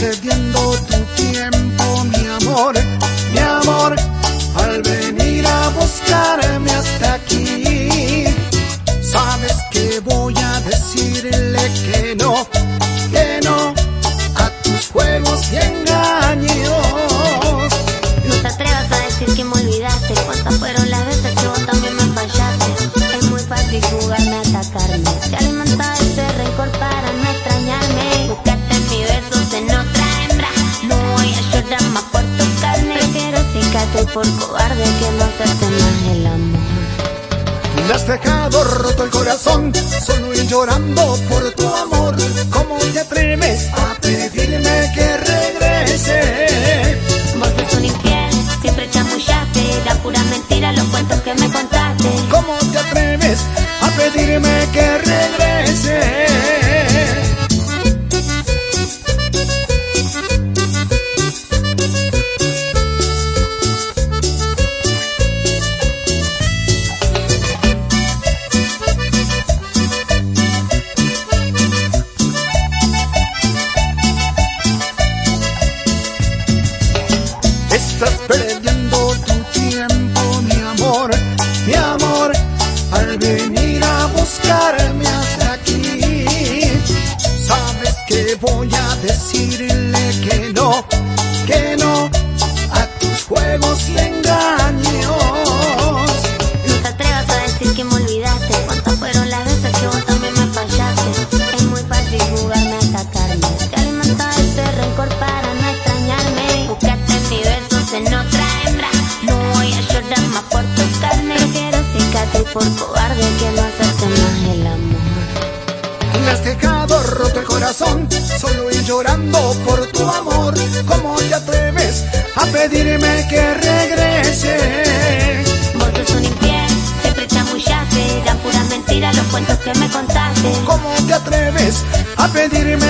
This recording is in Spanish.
perdiendo tu tiempo, mi amor, mi amor, al venir a buscarme hasta aquí. Sabes que voy a decirle que no, por cobarde que no hacerte más el amor. Me has dejado roto el corazón, solo y llorando por tu amor. ¿Cómo te atreves a al venir a buscarme hasta aquí. Sabes que voy a decirle que no, que no por cobarde que no hacerte más el amor. Me has dejado roto el corazón, solo y llorando por tu amor. ¿Cómo te atreves a pedirme que regrese? Vos sos un infiel, siempre chamullaste. La pura mentira, los cuentos que me contaste. ¿Cómo te atreves a pedirme